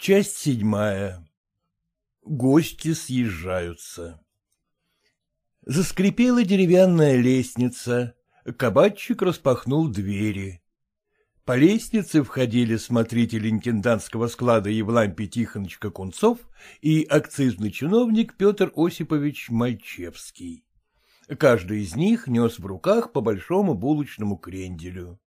Часть седьмая. Гости съезжаются. Заскрипела деревянная лестница. Кабачик распахнул двери. По лестнице входили смотритель интендантского склада Евлампий Тихонович Кунцов и акцизный чиновник Петр Осипович Мальчевский. Каждый из них нес в руках по большому булочному кренделю.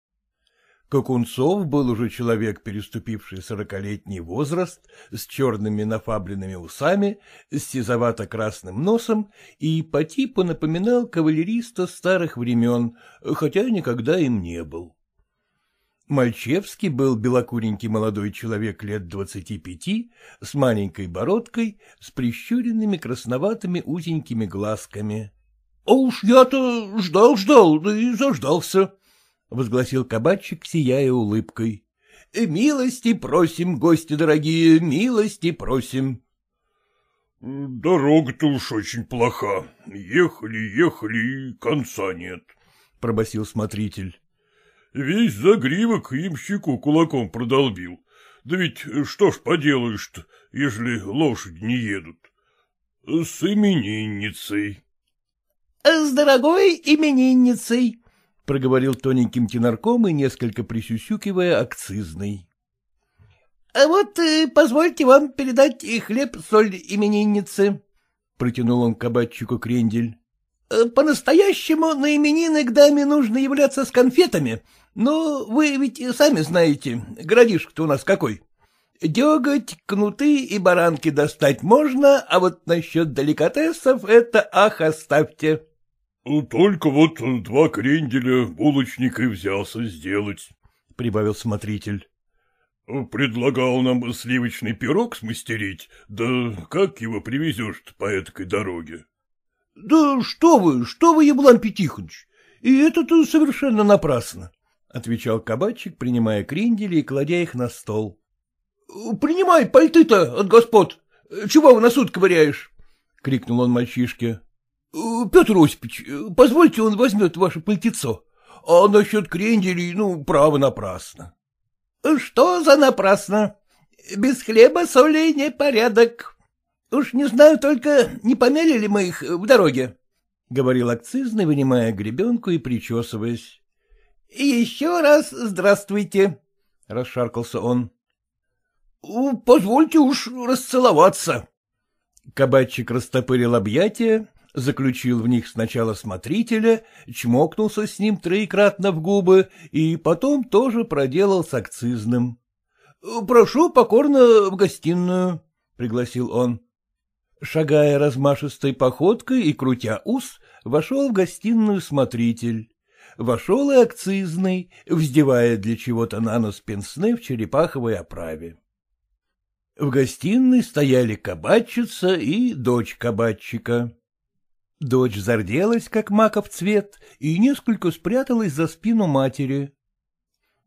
Кокунцов был уже человек, переступивший сорокалетний возраст, с черными нафабленными усами, с сизовато-красным носом и по типу напоминал кавалериста старых времен, хотя никогда им не был. Мальчевский был белокуренький молодой человек лет двадцати пяти, с маленькой бородкой, с прищуренными красноватыми узенькими глазками. — А уж я-то ждал-ждал, да и заждался, — возгласил кабачик, сияя улыбкой. «Э, — Милости просим, гости дорогие, милости просим. — Дорога-то уж очень плоха. Ехали, ехали, и конца нет, — пробасил смотритель. — Весь загривок имщику кулаком продолбил. Да ведь что ж поделаешь-то, ежели лошади не едут? С именинницей. — С дорогой именинницей, — проговорил тоненьким тенарком и несколько присюсюкивая акцизный. — А вот э, позвольте вам передать хлеб-соль именинницы, — протянул он кабачику крендель. Э, — По-настоящему на именины к даме нужно являться с конфетами, но вы ведь сами знаете, городишко-то у нас какой. Деготь, кнуты и баранки достать можно, а вот насчет деликатесов это ах оставьте. — Только вот два кренделя булочник и взялся сделать, — прибавил смотритель. — Предлагал нам сливочный пирог смастерить, да как его привезешь по этой дороге? — Да что вы, что вы, Еблан Тихонович, и это-то совершенно напрасно, — отвечал кабачик, принимая крендели и кладя их на стол. — Принимай пальты-то от господ, чего в носу ковыряешь? — крикнул он мальчишке. — Петр Осипович, позвольте он возьмет ваше пальтецо, а насчет кренделей, ну, право напрасно. — Что за напрасно? Без хлеба соли не порядок. Уж не знаю только, не померили мы их в дороге, — говорил акцизный, вынимая гребенку и причесываясь. — Еще раз здравствуйте, — расшаркался он. — Позвольте уж расцеловаться. Кабачик растопырил объятия, заключил в них сначала смотрителя, чмокнулся с ним троекратно в губы и потом тоже проделал с акцизным. — Прошу покорно в гостиную, — пригласил он. Шагая размашистой походкой и крутя ус, вошел в гостиную смотритель. Вошел и акцизный, вздевая для чего-то на нос пенсны в черепаховой оправе. В гостиной стояли кабачица и дочь кабачика. Дочь зарделась, как маков цвет, и несколько спряталась за спину матери.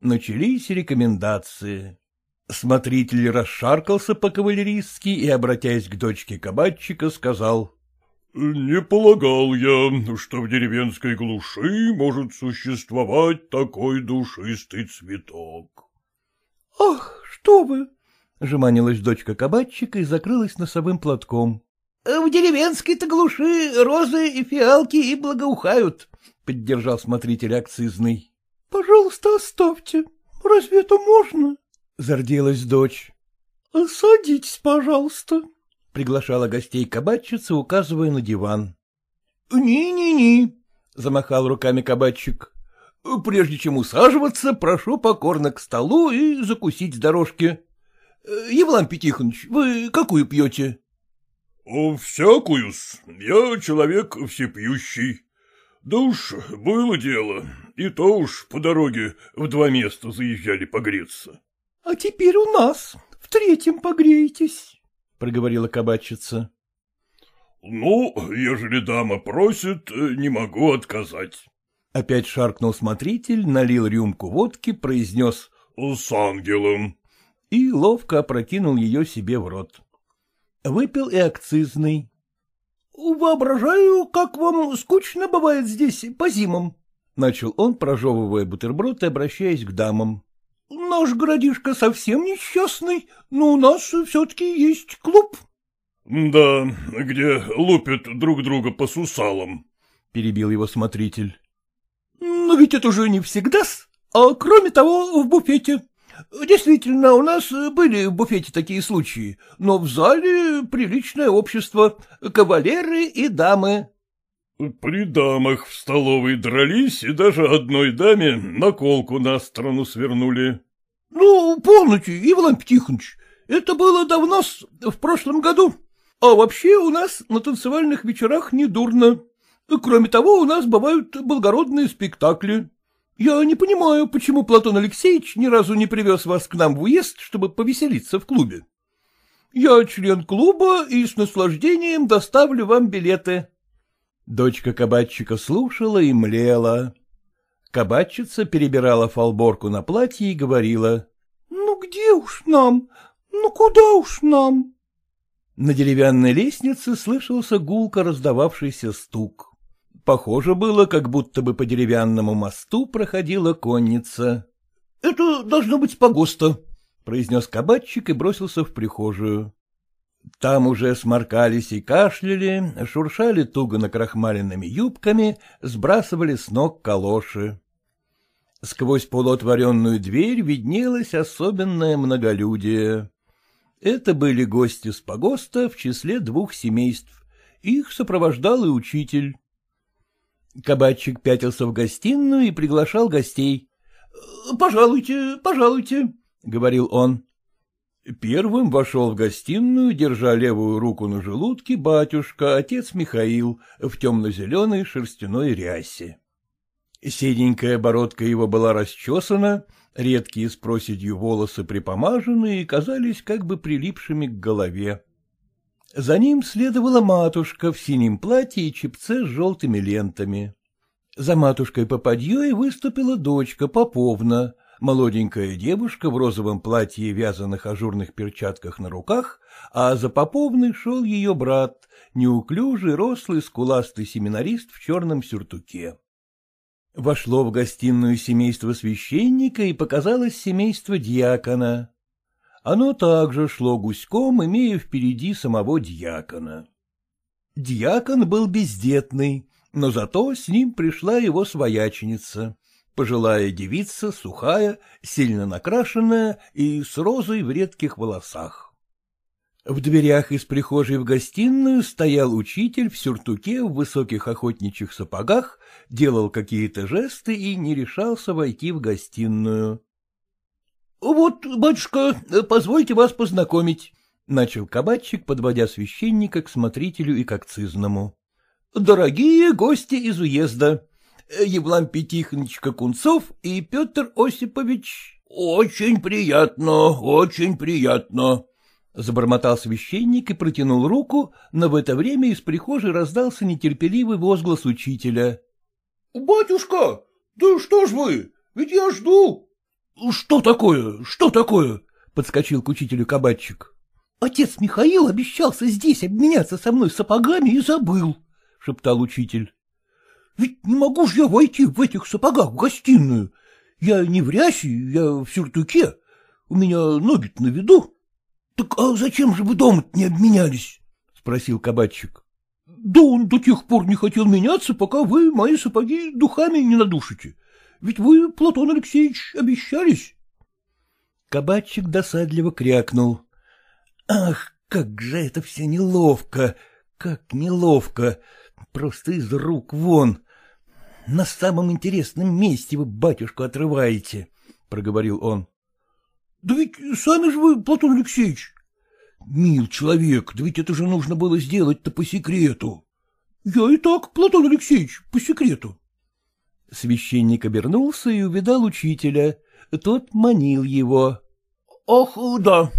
Начались рекомендации. Смотритель расшаркался по-кавалеристски и, обратясь к дочке кабачика, сказал. — Не полагал я, что в деревенской глуши может существовать такой душистый цветок. — Ах, что вы! — жеманилась дочка кабачика и закрылась носовым платком. В деревенской-то глуши розы и фиалки и благоухают, — поддержал смотритель акцизный. — Пожалуйста, оставьте. Разве это можно? — зарделась дочь. — Садитесь, пожалуйста, — приглашала гостей кабачица, указывая на диван. «Ни-ни-ни», — замахал руками кабачик. «Прежде чем усаживаться, прошу покорно к столу и закусить с дорожки. Евлампий Тихонович, вы какую пьете?» — Всякую-с, я человек всепьющий. Да уж, было дело, и то уж по дороге в два места заезжали погреться. — А теперь у нас, в третьем погреетесь, — проговорила кабачица. — Ну, ежели дама просит, не могу отказать. Опять шаркнул смотритель, налил рюмку водки, произнес «С ангелом» и ловко опрокинул ее себе в рот. Выпил и акцизный. — Воображаю, как вам скучно бывает здесь по зимам, — начал он, прожевывая бутерброд и обращаясь к дамам. — наш городишко совсем несчастный, но у нас все-таки есть клуб. — Да, где лупят друг друга по сусалам, — перебил его смотритель. — Но ведь это уже не всегда-с, а кроме того в буфете. Действительно, у нас были в буфете такие случаи, но в зале приличное общество, кавалеры и дамы. При дамах в столовой дрались и даже одной даме наколку на сторону свернули. — Ну, полноте, Иван Тихонович, это было давно, в прошлом году. А вообще у нас на танцевальных вечерах не дурно. Кроме того, у нас бывают благородные спектакли. Я не понимаю, почему Платон Алексеевич ни разу не привез вас к нам в уезд, чтобы повеселиться в клубе. Я член клуба и с наслаждением доставлю вам билеты. Дочка кабачика слушала и млела. Кабачица перебирала фалборку на платье и говорила. — Ну где уж нам? Ну куда уж нам? На деревянной лестнице слышался гулко раздававшийся стук. Похоже было, как будто бы по деревянному мосту проходила конница. — Это должно быть с погоста, — произнес кабачик и бросился в прихожую. Там уже сморкались и кашляли, шуршали туго накрахмаленными юбками, сбрасывали с ног калоши. Сквозь полуотворенную дверь виднелось особенное многолюдие. Это были гости с погоста в числе двух семейств. Их сопровождал и учитель. Кабачик пятился в гостиную и приглашал гостей. — Пожалуйте, пожалуйте, — говорил он. Первым вошел в гостиную, держа левую руку на желудке, батюшка, отец Михаил, в темно-зеленой шерстяной рясе. Седенькая бородка его была расчесана, редкие с проседью волосы припомажены и казались как бы прилипшими к голове. За ним следовала матушка в синем платье и чепце с желтыми лентами. За матушкой попадьей выступила дочка Поповна — молоденькая девушка в розовом платье вязаных ажурных перчатках на руках, а за поповной шел ее брат, неуклюжий, рослый, скуластый семинарист в черном сюртуке. Вошло в гостиную семейство священника и показалось семейство дьякона. Оно также шло гуськом, имея впереди самого дьякона. Дьякон был бездетный, но зато с ним пришла его свояченица пожилая девица, сухая, сильно накрашенная и с розой в редких волосах. В дверях из прихожей в гостиную стоял учитель в сюртуке в высоких охотничьих сапогах, делал какие-то жесты и не решался войти в гостиную. — Вот, батюшка, позвольте вас познакомить, — начал кабачик, подводя священника к смотрителю и к акцизному. — Дорогие гости из уезда, Евлампий Тихонович Кунцов и Петр Осипович. — Очень приятно, очень приятно, — забормотал священник и протянул руку, но в это время из прихожей раздался нетерпеливый возглас учителя. — Батюшка, да что ж вы, ведь я жду. — Что такое, что такое? — подскочил к учителю кабачик. — Отец Михаил обещался здесь обменяться со мной сапогами и забыл, — шептал учитель. Ведь не могу же я войти в этих сапогах в гостиную. Я не в рясе, я в сюртуке. У меня ноги на виду. — Так а зачем же вы дома не обменялись? — спросил кабачик. — Да он до тех пор не хотел меняться, пока вы мои сапоги духами не надушите. Ведь вы, Платон Алексеевич, обещались. Кабачик досадливо крякнул. — Ах, как же это все неловко, как неловко, просто из рук вон. На самом интересном месте вы батюшку отрываете, — проговорил он. — Да ведь сами же вы, Платон Алексеевич. — Мил человек, да ведь это же нужно было сделать-то по секрету. — Я и так, Платон Алексеевич, по секрету. Священник обернулся и увидал учителя. Тот манил его. — Ах, да,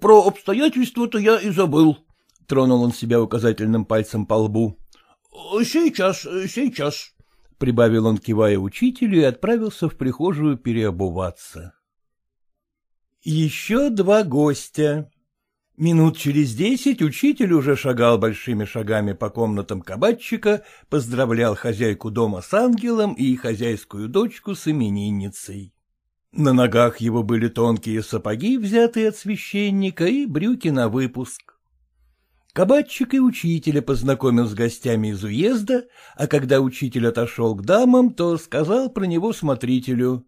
про обстоятельства-то я и забыл, — тронул он себя указательным пальцем по лбу. — Сейчас, сейчас. — прибавил он, кивая учителю, и отправился в прихожую переобуваться. Еще два гостя. Минут через десять учитель уже шагал большими шагами по комнатам кабачика, поздравлял хозяйку дома с ангелом и хозяйскую дочку с именинницей. На ногах его были тонкие сапоги, взятые от священника, и брюки на выпуск. Кабачик и учителя познакомил с гостями из уезда, а когда учитель отошел к дамам, то сказал про него смотрителю. —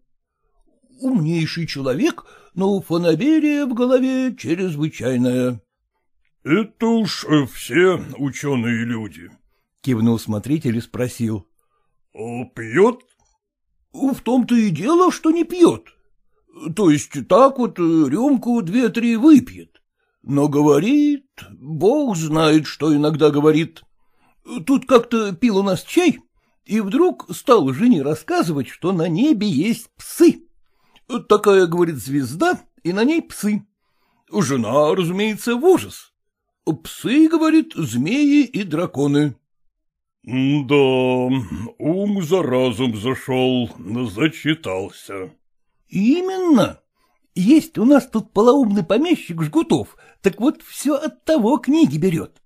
Умнейший человек, но фанаберия в голове чрезвычайная. — Это уж э, все ученые люди, — кивнул смотритель и спросил. — А пьет? — В том-то и дело, что не пьет. То есть так вот э, рюмку две-три выпьет. Но говорит, бог знает, что иногда говорит. Тут как-то пил у нас чай, и вдруг стал жене рассказывать, что на небе есть псы. Такая, говорит, звезда, и на ней псы. Жена, разумеется, в ужас. Псы, говорит, змеи и драконы. — Да, ум за разум зашел, зачитался. — Именно. Есть у нас тут полоумный помещик Жгутов, так вот все от того книги берет.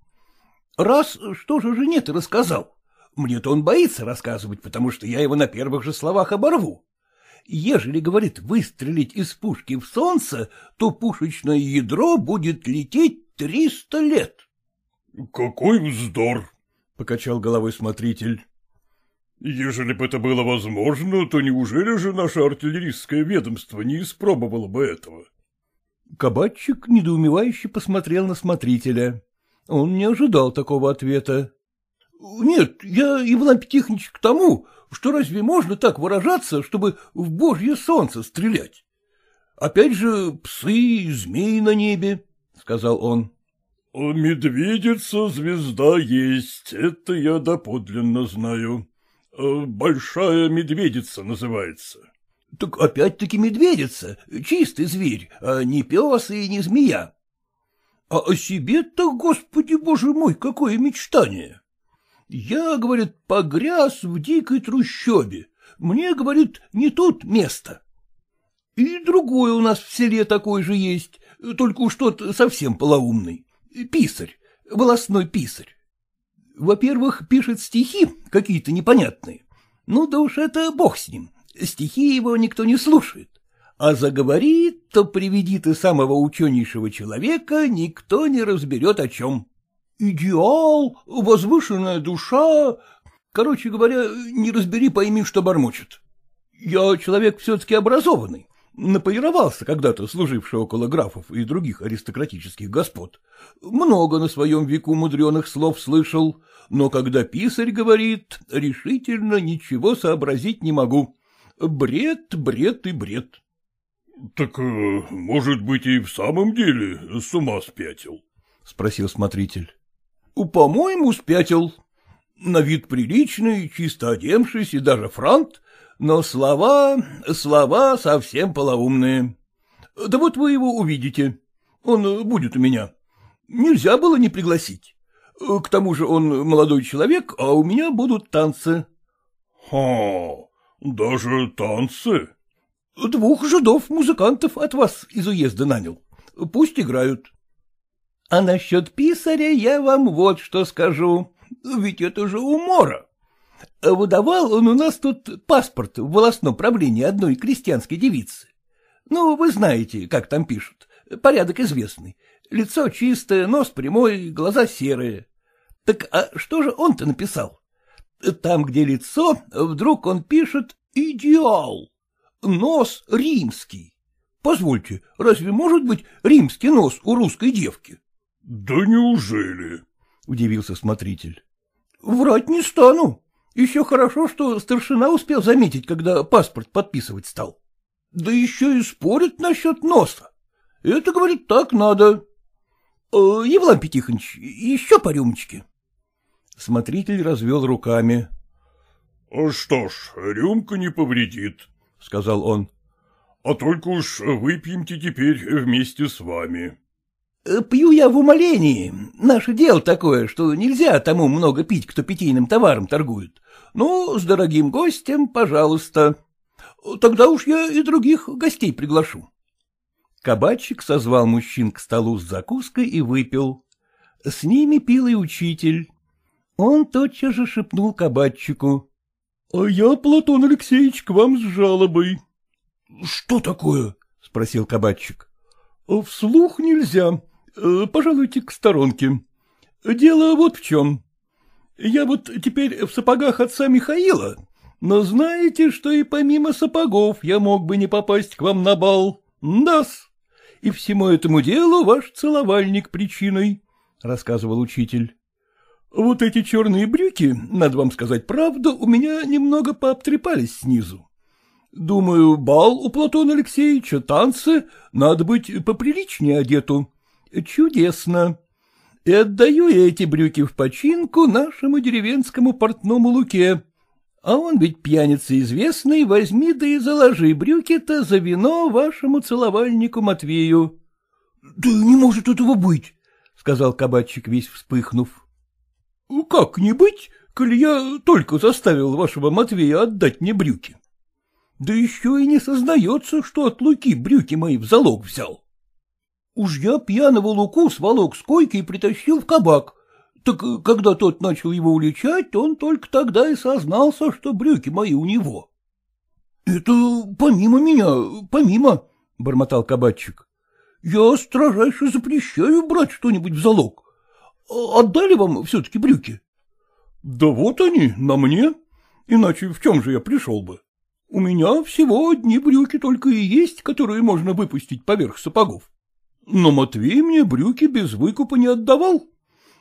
Раз что же жене-то рассказал? Мне-то он боится рассказывать, потому что я его на первых же словах оборву. Ежели, говорит, выстрелить из пушки в солнце, то пушечное ядро будет лететь триста лет. — Какой вздор! — покачал головой смотритель. — Ежели бы это было возможно, то неужели же наше артиллерийское ведомство не испробовало бы этого? Кабачик недоумевающе посмотрел на смотрителя. Он не ожидал такого ответа. — Нет, я, Евлампий Тихонович, к тому, что разве можно так выражаться, чтобы в божье солнце стрелять? Опять же, псы, змеи на небе, — сказал он. — Медведица звезда есть, это я доподлинно знаю. Большая медведица называется. — Так опять-таки медведица, чистый зверь, а не пес и не змея. А о себе-то, господи боже мой, какое мечтание! Я, говорит, погряз в дикой трущобе. Мне, говорит, не тут место. И другое у нас в селе такой же есть, только уж тот совсем полоумный. Писарь, волосной писарь. Во-первых, пишет стихи какие-то непонятные. Ну да уж это бог с ним, стихи его никто не слушает. А заговорит, то приведи ты самого ученейшего человека, никто не разберет о чем. Идеал, возвышенная душа... Короче говоря, не разбери, пойми, что бормочет. Я человек все-таки образованный, наполировался когда-то, служивший около графов и других аристократических господ. Много на своем веку мудреных слов слышал, но когда писарь говорит, решительно ничего сообразить не могу. Бред, бред и бред. — Так, э, может быть, и в самом деле с ума спятил? — спросил смотритель. — По-моему, спятил. На вид приличный, чисто одемшись и даже франт, но слова, слова совсем полоумные. Да вот вы его увидите. Он будет у меня. Нельзя было не пригласить. К тому же он молодой человек, а у меня будут танцы. — Ха, даже танцы? — Двух жидов-музыкантов от вас из уезда нанял. Пусть играют. — А насчет писаря я вам вот что скажу. Ведь это же умора. Выдавал он у нас тут паспорт в волосном правлении одной крестьянской девицы. Ну, вы знаете, как там пишут. Порядок известный. Лицо чистое, нос прямой, глаза серые. Так а что же он-то написал? Там, где лицо, вдруг он пишет «идеал». Нос римский. Позвольте, разве может быть римский нос у русской девки? — Да неужели? — удивился смотритель. — Врать не стану. Еще хорошо, что старшина успел заметить, когда паспорт подписывать стал. Да еще и спорит насчет носа. Это, говорит, так надо. Э, Евлампий Тихонович, еще по рюмочке. Смотритель развел руками. — Что ж, рюмка не повредит, — сказал он. — А только уж выпьемте теперь вместе с вами. Пью я в умолении. Наше дело такое, что нельзя тому много пить, кто питейным товаром торгует. Ну, с дорогим гостем, пожалуйста. Тогда уж я и других гостей приглашу. Кабачик созвал мужчин к столу с закуской и выпил. С ними пил и учитель. Он тотчас же шепнул кабачику. — А я, Платон Алексеевич, к вам с жалобой. — Что такое? — спросил кабачик. — Вслух нельзя. Э, пожалуйте к сторонке. Дело вот в чем. Я вот теперь в сапогах отца Михаила, но знаете, что и помимо сапогов я мог бы не попасть к вам на бал. Дас. И всему этому делу ваш целовальник причиной, — рассказывал учитель. Вот эти черные брюки, надо вам сказать правду, у меня немного пообтрепались снизу. Думаю, бал у Платона Алексеевича, танцы, надо быть поприличнее одету. Чудесно. И отдаю я эти брюки в починку нашему деревенскому портному Луке. А он ведь пьяница известный, возьми да и заложи брюки-то за вино вашему целовальнику Матвею. — Да не может этого быть, — сказал кабачик, весь вспыхнув. — Как не быть, коли я только заставил вашего Матвея отдать мне брюки? Да еще и не сознается, что от Луки брюки мои в залог взял. Уж я пьяного Луку сволок с койки и притащил в кабак. Так когда тот начал его уличать, он только тогда и сознался, что брюки мои у него. — Это помимо меня, помимо, — бормотал кабачик. — Я строжайше запрещаю брать что-нибудь в залог. А отдали вам все-таки брюки? — Да вот они, на мне. Иначе в чем же я пришел бы? У меня всего одни брюки только и есть, которые можно выпустить поверх сапогов. Но Матвей мне брюки без выкупа не отдавал.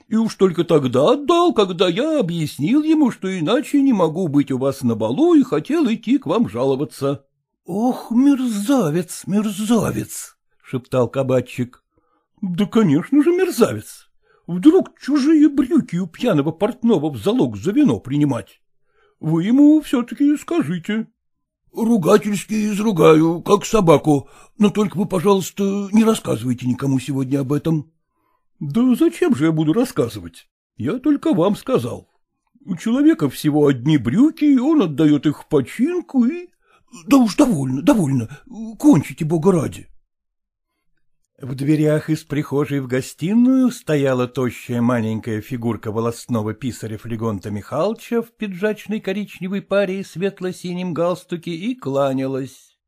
И уж только тогда отдал, когда я объяснил ему, что иначе не могу быть у вас на балу и хотел идти к вам жаловаться. — Ох, мерзавец, мерзавец! — шептал кабачик. — Да, конечно же, мерзавец. Вдруг чужие брюки у пьяного портного в залог за вино принимать? Вы ему все-таки скажите. — Ругательски изругаю, как собаку, но только вы, пожалуйста, не рассказывайте никому сегодня об этом. — Да зачем же я буду рассказывать? Я только вам сказал. У человека всего одни брюки, он отдает их в починку и... — Да уж довольно, довольно, кончите, бога ради. В дверях из прихожей в гостиную стояла тощая маленькая фигурка волосного писаря Флегонта Михайловича в пиджачной коричневой паре и светло-синем галстуке и кланялась.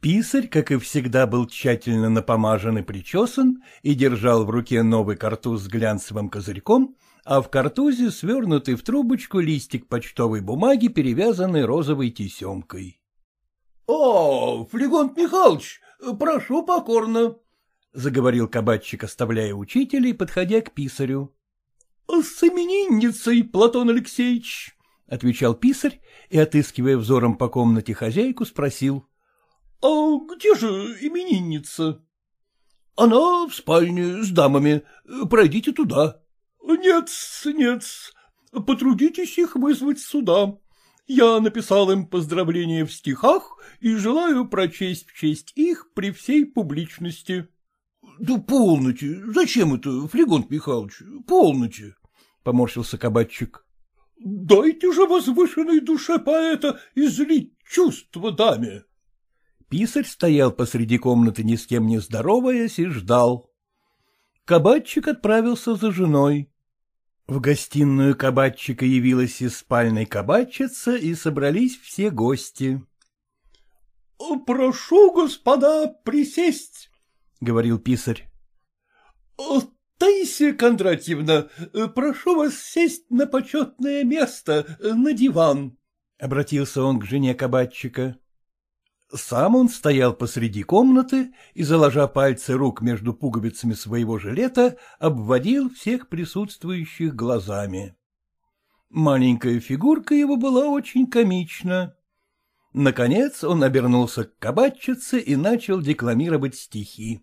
Писарь, как и всегда, был тщательно напомажен и причесан и держал в руке новый картуз с глянцевым козырьком, а в картузе свернутый в трубочку листик почтовой бумаги, перевязанный розовой тесемкой. — О, Флегонт Михайлович, прошу покорно, — заговорил кабачик, оставляя учителя и подходя к писарю. — С именинницей, Платон Алексеевич, — отвечал писарь и, отыскивая взором по комнате хозяйку, спросил. — А где же именинница? — Она в спальне с дамами. Пройдите туда. — Нет, нет, потрудитесь их вызвать сюда. Я написал им поздравления в стихах и желаю прочесть в честь их при всей публичности. — Да полноте, зачем это, Флегонт Михайлович, полноте? — поморщился кабачик. — Дайте же возвышенной душе поэта излить чувство даме. Писарь стоял посреди комнаты ни с кем не здороваясь и ждал. Кабачик отправился за женой. В гостиную кабачика явилась из спальной кабачица, и собрались все гости. — Прошу, господа, присесть, — говорил писарь. — Таисия Кондратьевна, прошу вас сесть на почетное место, на диван, — обратился он к жене кабачика. Сам он стоял посреди комнаты и, заложа пальцы рук между пуговицами своего жилета, обводил всех присутствующих глазами. Маленькая фигурка его была очень комична. Наконец он обернулся к кабачице и начал декламировать стихи.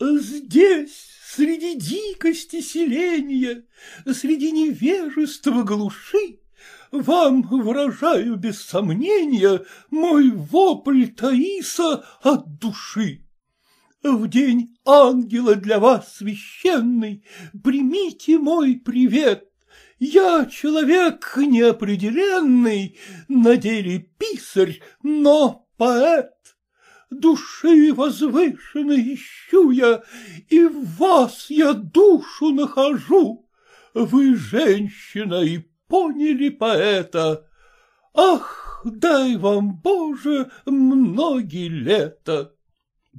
Здесь, среди дикости селения, среди невежества глуши, вам выражаю без сомнения мой вопль Таиса от души. В день ангела для вас священный примите мой привет. Я человек неопределенный, на деле писарь, но поэт души возвышенной ищу я, и в вас я душу нахожу. Вы женщина и поняли поэта. Ах, дай вам, Боже, многие лета!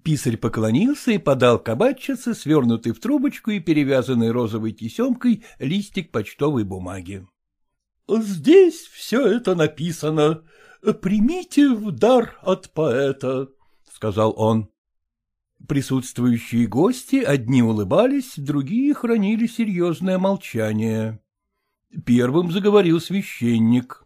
Писарь поклонился и подал кабачице, свернутый в трубочку и перевязанный розовой тесемкой, листик почтовой бумаги. — Здесь все это написано. Примите в дар от поэта, — сказал он. Присутствующие гости одни улыбались, другие хранили серьезное молчание. Первым заговорил священник.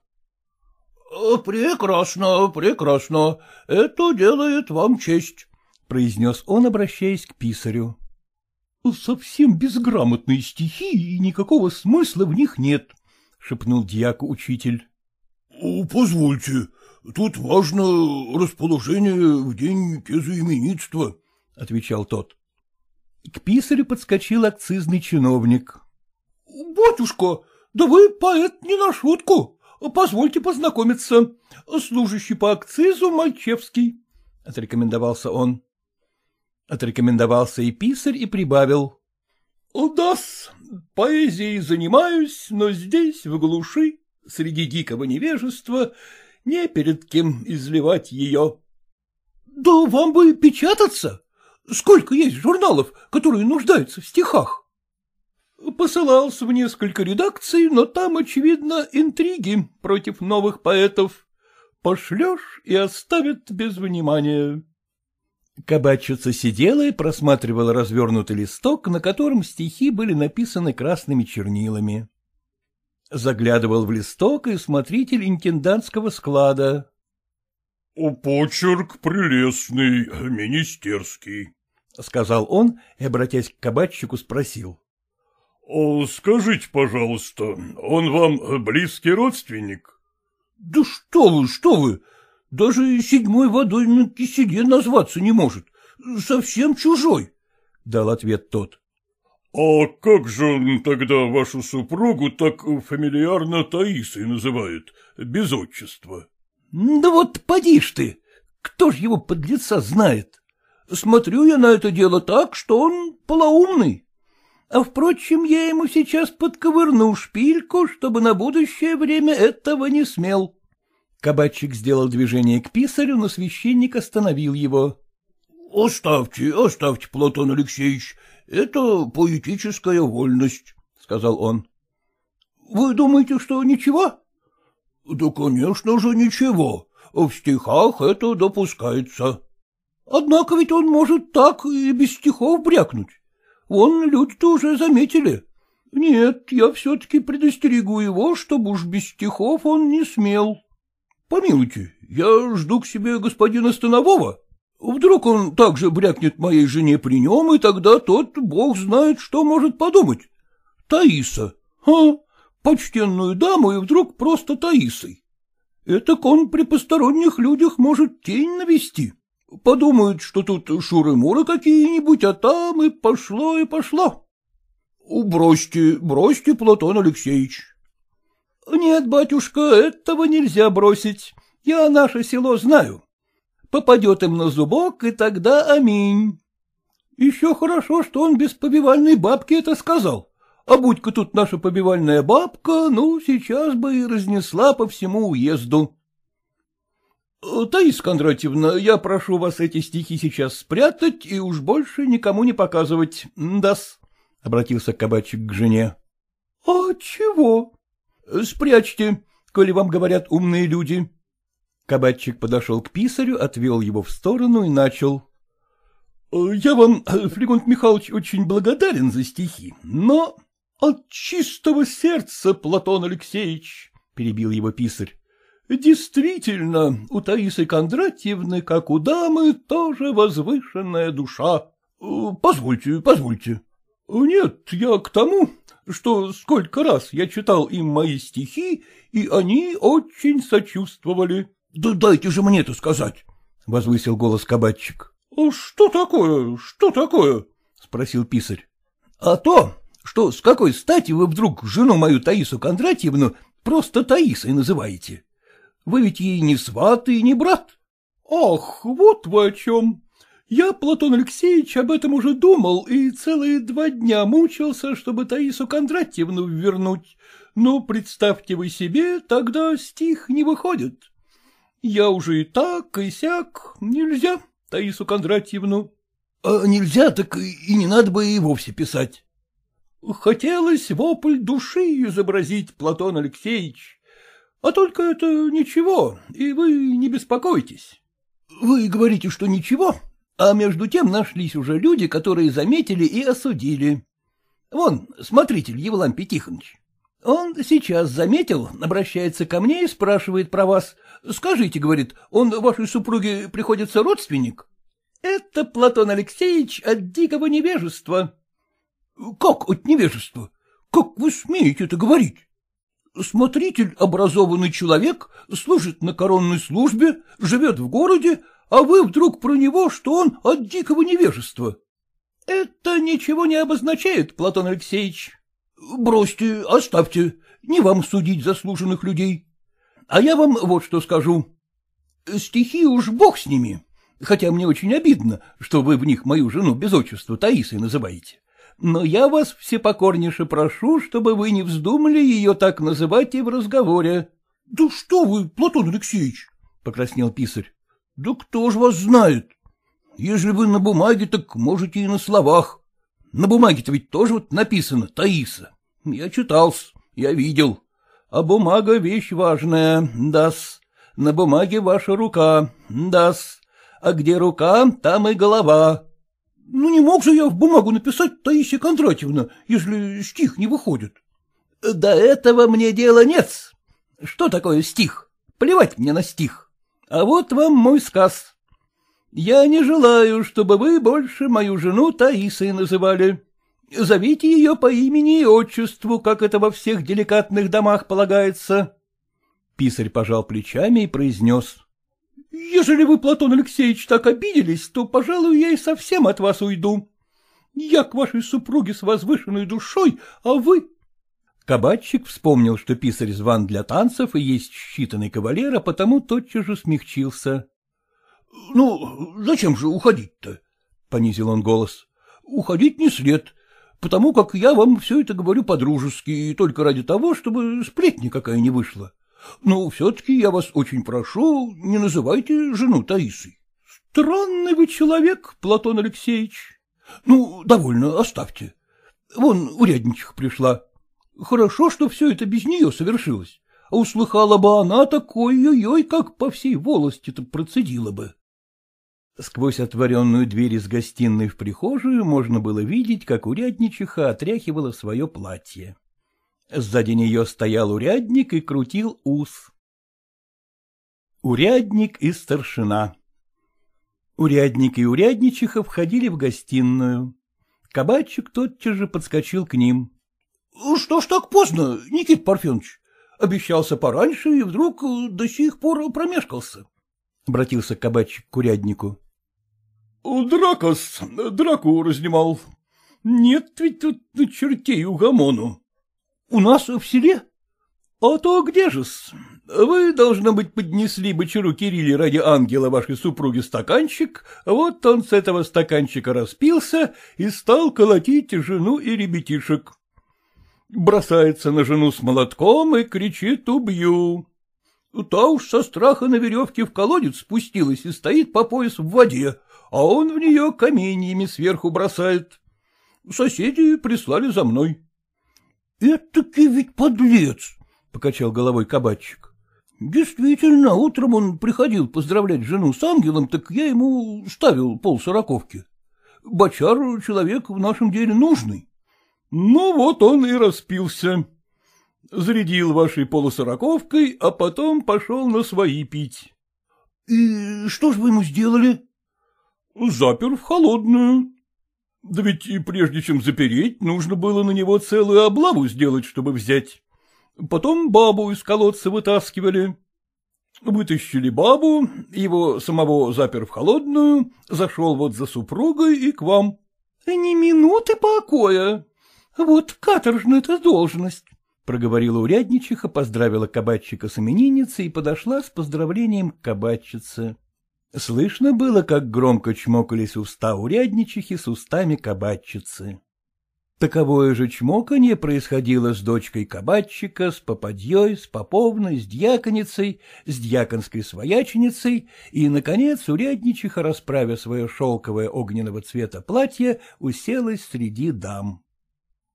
— Прекрасно, прекрасно. Это делает вам честь, — произнес он, обращаясь к писарю. — Совсем безграмотные стихи, и никакого смысла в них нет, — шепнул дьяку учитель. — Позвольте, тут важно расположение в день кезоименитства, — отвечал тот. К писарю подскочил акцизный чиновник. — Батюшка, да вы поэт не на шутку. Позвольте познакомиться. Служащий по акцизу Мальчевский, — отрекомендовался он. Отрекомендовался и писарь, и прибавил. — Да-с, поэзией занимаюсь, но здесь, в глуши, среди дикого невежества, не перед кем изливать ее. — Да вам бы печататься. Сколько есть журналов, которые нуждаются в стихах? Посылался в несколько редакций, но там, очевидно, интриги против новых поэтов. Пошлешь и оставят без внимания. Кабачица сидела и просматривала развернутый листок, на котором стихи были написаны красными чернилами. Заглядывал в листок и смотритель интендантского склада. — Почерк прелестный, министерский, — сказал он и, обратясь к кабачику, спросил. — Скажите, пожалуйста, он вам близкий родственник? — Да что вы, что вы! Даже седьмой водой на киселе назваться не может. Совсем чужой, — дал ответ тот. — А как же он тогда вашу супругу так фамильярно Таисой называет, без отчества? — Да вот поди ж ты! Кто ж его под лица знает? Смотрю я на это дело так, что он полоумный. А, впрочем, я ему сейчас подковырну шпильку, чтобы на будущее время этого не смел. Кабачик сделал движение к писарю, но священник остановил его. — Оставьте, оставьте, Платон Алексеевич, это поэтическая вольность, — сказал он. — Вы думаете, что ничего? — Да, конечно же, ничего. В стихах это допускается. Однако ведь он может так и без стихов брякнуть. Вон люди-то уже заметили. Нет, я все-таки предостерегу его, чтобы уж без стихов он не смел. Помилуйте, я жду к себе господина Станового. Вдруг он также брякнет моей жене при нем, и тогда тот, бог знает, что может подумать. Таиса. А, почтенную даму и вдруг просто Таисой. Этак он при посторонних людях может тень навести. Подумают, что тут шуры-муры какие-нибудь, а там и пошло, и пошло. Бросьте, бросьте, Платон Алексеевич. Нет, батюшка, этого нельзя бросить. Я наше село знаю. Попадет им на зубок, и тогда аминь. Еще хорошо, что он без побивальной бабки это сказал. А будь-ка тут наша побивальная бабка, ну, сейчас бы и разнесла по всему уезду. — Таис Кондратьевна, я прошу вас эти стихи сейчас спрятать и уж больше никому не показывать. Дас, — обратился кабачик к жене. — А чего? — Спрячьте, коли вам говорят умные люди. Кабачик подошел к писарю, отвел его в сторону и начал. — Я вам, Флегонт Михайлович, очень благодарен за стихи, но от чистого сердца, Платон Алексеевич, — перебил его писарь. Действительно, у Таисы Кондратьевны, как у дамы, тоже возвышенная душа. Позвольте, позвольте. Нет, я к тому, что сколько раз я читал им мои стихи, и они очень сочувствовали. — Да дайте же мне это сказать, — возвысил голос кабачик. — Что такое, что такое? — спросил писарь. — А то, что с какой стати вы вдруг жену мою Таису Кондратьевну просто Таисой называете? Вы ведь ей не сват и не брат. Ах, вот вы о чем. Я, Платон Алексеевич, об этом уже думал и целые два дня мучился, чтобы Таису Кондратьевну вернуть. Но представьте вы себе, тогда стих не выходит. Я уже и так, и сяк. Нельзя, Таису Кондратьевну. А нельзя, так и не надо бы и вовсе писать. Хотелось вопль души изобразить, Платон Алексеевич. А только это ничего, и вы не беспокойтесь. Вы говорите, что ничего, а между тем нашлись уже люди, которые заметили и осудили. Вон, смотритель Евлампий Тихонович. Он сейчас заметил, обращается ко мне и спрашивает про вас. Скажите, говорит, он вашей супруге приходится родственник? Это Платон Алексеевич от дикого невежества. Как от невежества? Как вы смеете это говорить? Смотритель — образованный человек, служит на коронной службе, живет в городе, а вы вдруг про него, что он от дикого невежества. Это ничего не обозначает, Платон Алексеевич. Бросьте, оставьте, не вам судить заслуженных людей. А я вам вот что скажу. Стихи уж бог с ними, хотя мне очень обидно, что вы в них мою жену без отчества Таисой называете. Но я вас всепокорнейше прошу, чтобы вы не вздумали ее так называть и в разговоре. — Да что вы, Платон Алексеевич! — покраснел писарь. — Да кто ж вас знает? Если вы на бумаге, так можете и на словах. На бумаге-то ведь тоже вот написано «Таиса». Я читался, я видел. А бумага — вещь важная, дас. На бумаге ваша рука, дас. А где рука, там и голова. Ну, не мог же я в бумагу написать Таисия Кондратьевна, если стих не выходит. До этого мне дела нет. Что такое стих? Плевать мне на стих. А вот вам мой сказ. Я не желаю, чтобы вы больше мою жену Таисой называли. Зовите ее по имени и отчеству, как это во всех деликатных домах полагается. Писарь пожал плечами и произнес. — Ежели вы, Платон Алексеевич, так обиделись, то, пожалуй, я и совсем от вас уйду. Я к вашей супруге с возвышенной душой, а вы... Кабачик вспомнил, что писарь зван для танцев и есть считанный кавалер, а потому тотчас же смягчился. — Ну, зачем же уходить-то? — понизил он голос. — Уходить не след, потому как я вам все это говорю по-дружески и только ради того, чтобы сплетни какая не вышла. Но все-таки я вас очень прошу, не называйте жену Таисой. — Странный вы человек, Платон Алексеевич. Ну, довольно, оставьте. Вон урядничиха пришла. Хорошо, что все это без нее совершилось. А услыхала бы она такой ой-ой, как по всей волости-то процедила бы. Сквозь отворенную дверь из гостиной в прихожую можно было видеть, как урядничиха отряхивала свое платье. Сзади нее стоял урядник и крутил ус. Урядник и старшина Урядник и урядничиха входили в гостиную. Кабачик тотчас же подскочил к ним. — Что ж так поздно, Никит Парфенович? Обещался пораньше и вдруг до сих пор промешкался. — обратился кабачик к уряднику. Дракос драку разнимал. Нет ведь тут чертей у гамону. У нас в селе? А то где же-с? Вы, должно быть, поднесли бочару Кирилле ради ангела вашей супруги стаканчик, вот он с этого стаканчика распился и стал колотить жену и ребятишек. Бросается на жену с молотком и кричит «убью». Та уж со страха на веревке в колодец спустилась и стоит по пояс в воде, а он в нее каменьями сверху бросает. Соседи прислали за мной. — Это-таки ведь подлец, — покачал головой кабачик. — Действительно, утром он приходил поздравлять жену с ангелом, так я ему ставил полсороковки. Бочар — человек в нашем деле нужный. Ну вот он и распился. Зарядил вашей полусороковкой, а потом пошел на свои пить. — И что ж вы ему сделали? Запер в холодную. Да ведь и прежде чем запереть, нужно было на него целую облаву сделать, чтобы взять. Потом бабу из колодца вытаскивали. Вытащили бабу, его самого запер в холодную, зашел вот за супругой и к вам. — Ни минуты покоя. Вот каторжная-то должность. — проговорила урядничиха, поздравила кабачика с именинницей и подошла с поздравлением к кабачице. Слышно было, как громко чмокались уста урядничихи с устами кабачицы. Таковое же чмоканье происходило с дочкой кабачика, с попадьей, с поповной, с дьяконицей, с дьяконской свояченицей, и, наконец, урядничиха, расправя свое шелковое огненного цвета платье, уселась среди дам.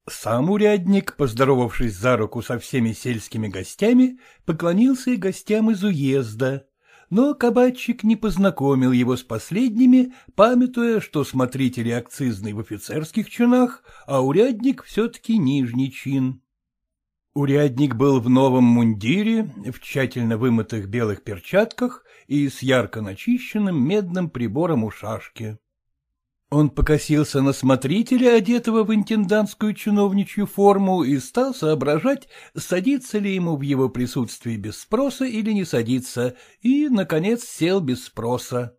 Сам урядник, поздоровавшись за руку со всеми сельскими гостями, поклонился и гостям из уезда, но кабачик не познакомил его с последними, памятуя, что смотрители акцизный в офицерских чинах, а урядник все-таки нижний чин. Урядник был в новом мундире, в тщательно вымытых белых перчатках и с ярко начищенным медным прибором у шашки. Он покосился на смотрителя, одетого в интендантскую чиновничью форму, и стал соображать, садиться ли ему в его присутствии без спроса или не садиться, и, наконец, сел без спроса.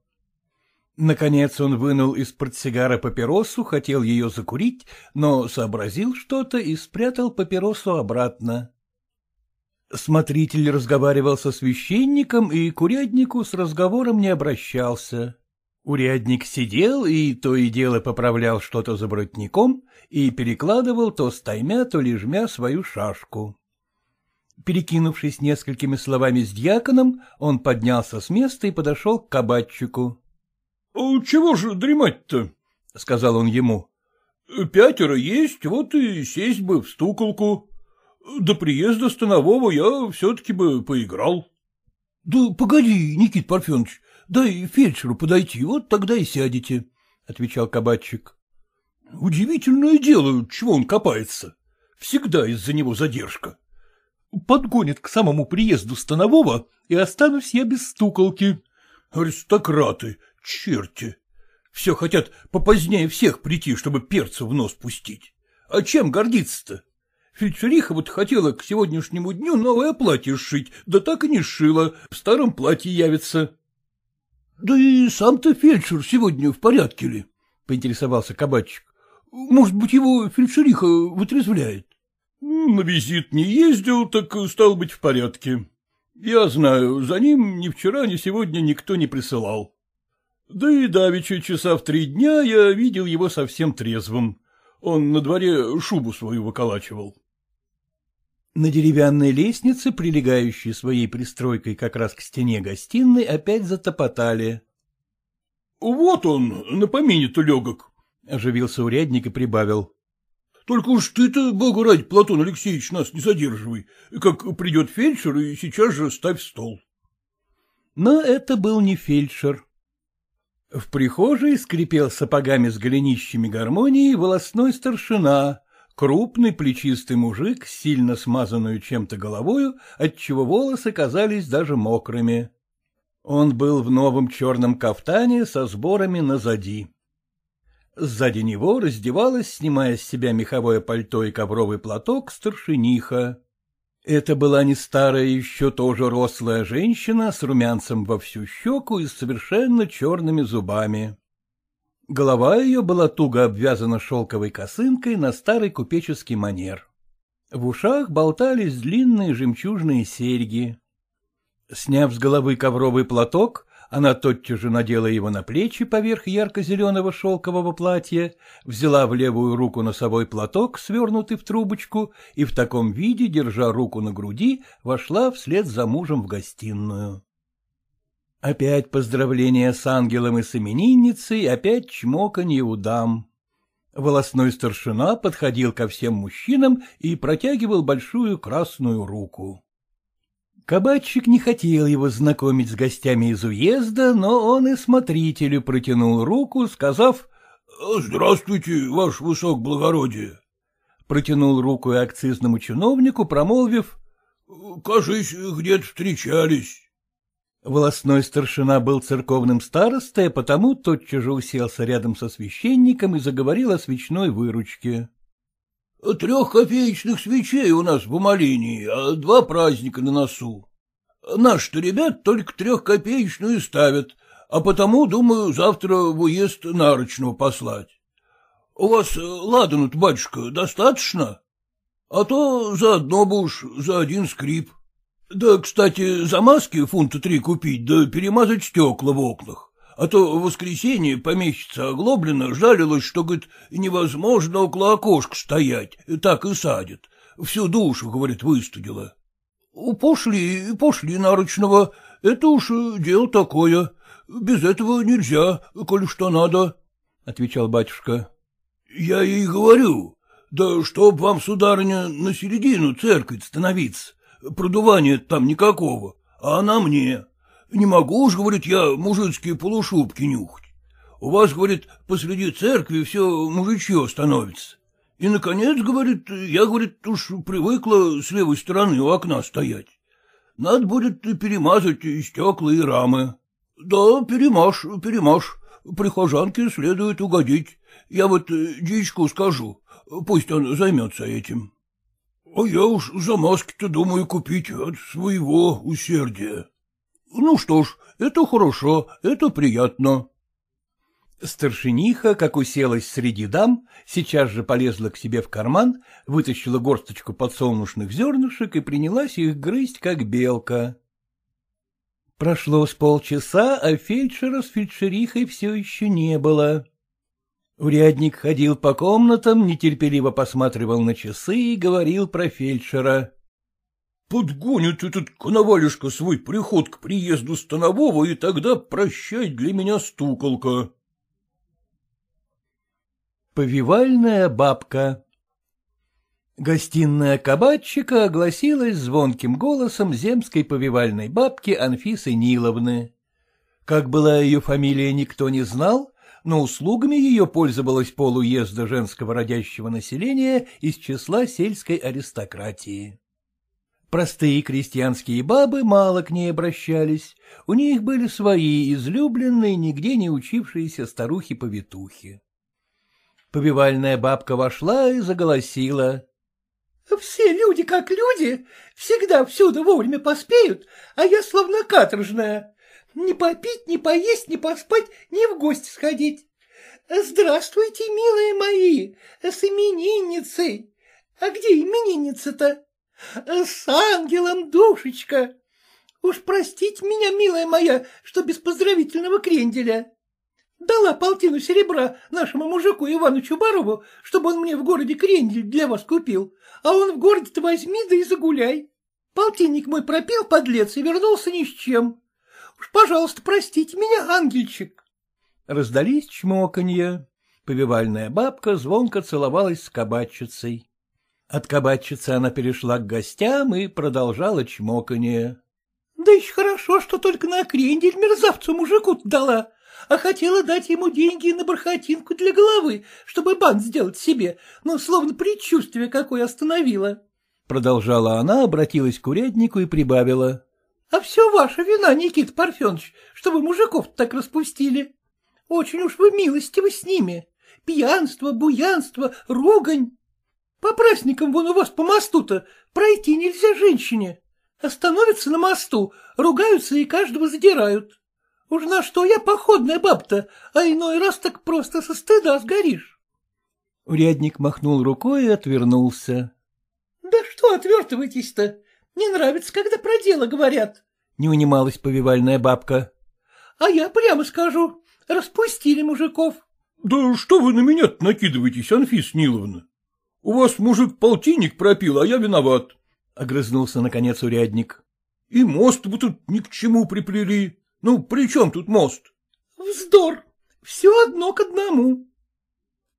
Наконец он вынул из портсигара папиросу, хотел ее закурить, но сообразил что-то и спрятал папиросу обратно. Смотритель разговаривал со священником, и к уряднику с разговором не обращался. Урядник сидел и то и дело поправлял что-то за воротником и перекладывал то стаймя, то лежмя свою шашку. Перекинувшись несколькими словами с дьяконом, он поднялся с места и подошел к кабачику. — Чего же дремать-то? — сказал он ему. — Пятеро есть, вот и сесть бы в стуколку. До приезда станового я все-таки бы поиграл. — Да погоди, Никит Парфенович, Дай фельдшеру подойти, вот тогда и сядете, — отвечал кабачик. — Удивительное дело, чего он копается. Всегда из-за него задержка. Подгонит к самому приезду станового, и останусь я без стуколки. Аристократы, черти. Все хотят попозднее всех прийти, чтобы перца в нос пустить. А чем гордиться-то? Фельдшериха вот хотела к сегодняшнему дню новое платье сшить, да так и не сшила, в старом платье явится. — Да и сам-то фельдшер сегодня в порядке ли? — поинтересовался кабачик. — Может быть, его фельдшериха вытрезвляет? — На визит не ездил, так стал быть в порядке. Я знаю, за ним ни вчера, ни сегодня никто не присылал. Да и давеча часа в три дня я видел его совсем трезвым. Он на дворе шубу свою выколачивал. На деревянной лестнице, прилегающей своей пристройкой как раз к стене гостиной, опять затопотали. — Вот он, на помине-то легок, — оживился урядник и прибавил. — Только уж ты-то, богу ради, Платон Алексеевич, нас не задерживай. Как придет фельдшер, и сейчас же ставь стол. Но это был не фельдшер. В прихожей скрипел сапогами с голенищами гармонии волосной старшина, Крупный плечистый мужик, сильно смазанную чем-то головою, отчего волосы казались даже мокрыми. Он был в новом черном кафтане со сборами назади. Сзади него раздевалась, снимая с себя меховое пальто и ковровый платок, старшиниха. Это была не старая еще тоже рослая женщина с румянцем во всю щеку и совершенно черными зубами. Голова ее была туго обвязана шелковой косынкой на старый купеческий манер. В ушах болтались длинные жемчужные серьги. Сняв с головы ковровый платок, она тотчас же надела его на плечи поверх ярко-зеленого шелкового платья, взяла в левую руку носовой платок, свернутый в трубочку, и в таком виде, держа руку на груди, вошла вслед за мужем в гостиную. Опять поздравления с ангелом и с именинницей, опять чмоканье у дам. Волосной старшина подходил ко всем мужчинам и протягивал большую красную руку. Кабачик не хотел его знакомить с гостями из уезда, но он и смотрителю протянул руку, сказав «Здравствуйте, ваш высок благородие». Протянул руку и акцизному чиновнику, промолвив «Кажись, где-то встречались». Волосной старшина был церковным старостой, а потому тотчас же уселся рядом со священником и заговорил о свечной выручке. — Трех копеечных свечей у нас в умолении, а два праздника на носу. Наши-то ребят только трехкопеечную ставят, а потому, думаю, завтра в уезд нарочного послать. У вас ладану батюшка, достаточно? А то заодно бы уж за один скрип. Да, кстати, замазки фунта три купить, да перемазать стекла в окнах. А то в воскресенье помещица оглоблена жалилась, что, говорит, невозможно около окошка стоять, так и садит. Всю душу, говорит, выстудила. Пошли, пошли наручного, это уж дело такое. Без этого нельзя, коли что надо, — отвечал батюшка. — Я ей говорю, да чтоб вам, сударыня, на середину церкви становиться, продувания там никакого, а она мне. Не могу уж, говорит, я мужицкие полушубки нюхать. У вас, говорит, посреди церкви все мужичье становится. И, наконец, говорит, я, говорит, уж привыкла с левой стороны у окна стоять. Надо будет перемазать и стекла, и рамы. Да, перемажь, перемажь. Прихожанке следует угодить. Я вот дичку скажу, пусть он займется этим. А я уж замазки-то думаю купить от своего усердия. Ну что ж, это хорошо, это приятно. Старшиниха, как уселась среди дам, сейчас же полезла к себе в карман, вытащила горсточку подсолнушных зернышек и принялась их грызть, как белка. Прошло с полчаса, а фельдшера с фельдшерихой все еще не было. Урядник ходил по комнатам, нетерпеливо посматривал на часы и говорил про фельдшера. — Подгонит этот коновалишка свой приход к приезду Станового, и тогда прощай для меня стуколка. Повивальная бабка Гостиная кабачика огласилась звонким голосом земской повивальной бабки Анфисы Ниловны. Как была ее фамилия, никто не знал, но услугами ее пользовалась полуезда женского родящего населения из числа сельской аристократии. Простые крестьянские бабы мало к ней обращались, у них были свои излюбленные, нигде не учившиеся старухи-повитухи. Повивальная бабка вошла и заголосила. — Все люди как люди, всегда всюду вовремя поспеют, а я словно каторжная. Не попить, не поесть, не поспать, не в гости сходить. Здравствуйте, милые мои, с именинницей. А где именинница-то? С ангелом, душечка. Уж простите меня, милая моя, что без поздравительного кренделя. Дала полтину серебра нашему мужику Ивану Чубарову, чтобы он мне в городе крендель для вас купил, а он в городе-то возьми да и загуляй. Полтинник мой пропил, подлец, и вернулся ни с чем. Пожалуйста, простите меня, ангельчик. Раздались чмоканья. Повивальная бабка звонко целовалась с кабачицей. От кабачицы она перешла к гостям и продолжала чмоканье. — Да еще хорошо, что только на крендель мерзавцу мужику дала, а хотела дать ему деньги на бархатинку для головы, чтобы бант сделать себе, но словно предчувствие какое остановило. Продолжала она, обратилась к уряднику и прибавила. — А все ваша вина, Никита Парфенович, что вы мужиков так распустили. Очень уж вы милостивы с ними. Пьянство, буянство, ругань. По праздникам вон у вас по мосту-то пройти нельзя женщине. Остановятся на мосту, ругаются и каждого задирают. Уж на что я походная баб-то, а иной раз так просто со стыда сгоришь. Урядник махнул рукой и отвернулся. — Да что отвертываетесь-то? Не нравится, когда про дело говорят. Не унималась повивальная бабка. — А я прямо скажу, распустили мужиков. — Да что вы на меня накидываетесь, Анфис Ниловна? У вас мужик полтинник пропил, а я виноват. — огрызнулся наконец урядник. — И мост вы тут ни к чему приплели. Ну, при чем тут мост? — Вздор! Все одно к одному.